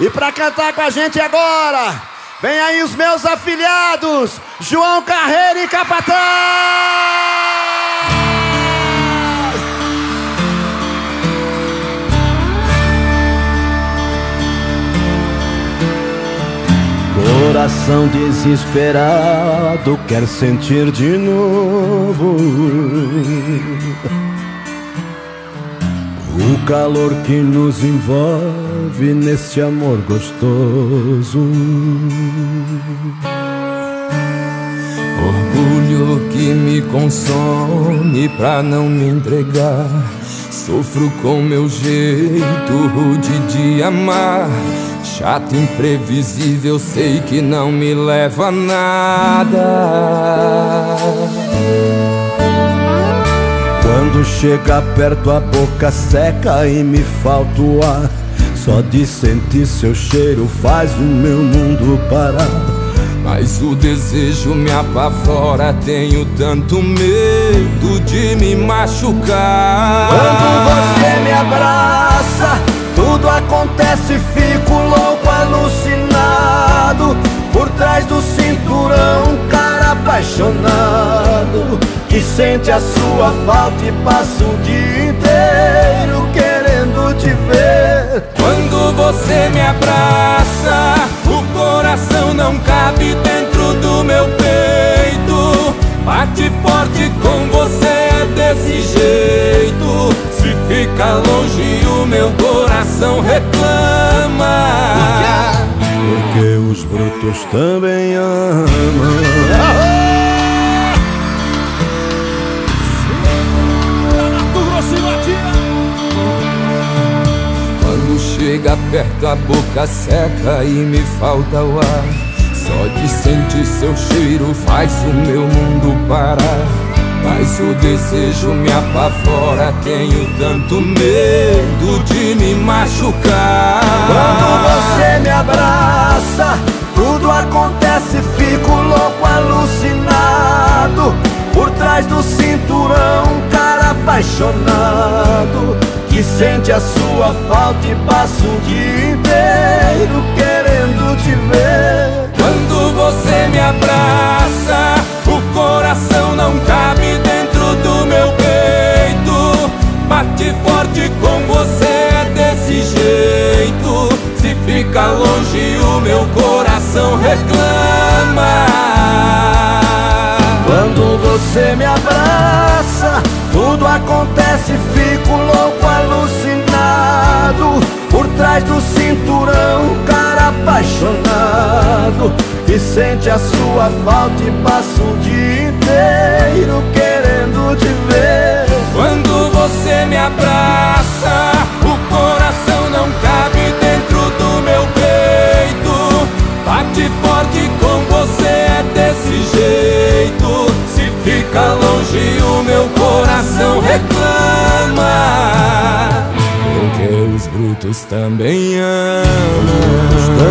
E pra cantar com a gente agora, vem aí os meus afiliados, João Carreira e Capataz! Coração desesperado quer sentir de novo o calor que nos envolve nesse amor gostoso. Orgulho que me consome pra não me entregar. Sofro com meu jeito rude de amar. Chato, imprevisível, sei que não me leva a nada. Chega perto a boca seca e me falta o ar. Só de sentir seu cheiro faz o meu mundo parar. Mas o desejo me apavora, tenho tanto medo de me machucar. Quando você me abraça, tudo acontece, fico louco, alucinado. Por trás do cinturão, sente a sua falta e passa o dia inteiro querendo te ver. Quando você me abraça, o coração não cabe dentro do meu peito. Bate forte com você é desse jeito. Se fica longe, o meu coração reclama. Porque os brutos também amam. Chega perto a boca seca e me falta o ar. Só de sentir seu cheiro faz o meu mundo parar. Mas o desejo me apavora, tenho tanto medo de me machucar. Quando você me abraça, tudo acontece, fico louco, alucinado. Por trás do cinturão, um cara apaixonado que sente a sua falta e passa o dia inteiro querendo te ver. Quando você me abraça, o coração não cabe dentro do meu peito. Bate forte com você é desse jeito. Se fica longe, o meu coração reclama. Quando você me abraça, tudo acontece, fico louco, alucinado. Por trás do cinturão, um cara apaixonado. Que sente a sua falta e passa o dia inteiro querendo te ver os brutos também amam Os brutos também amam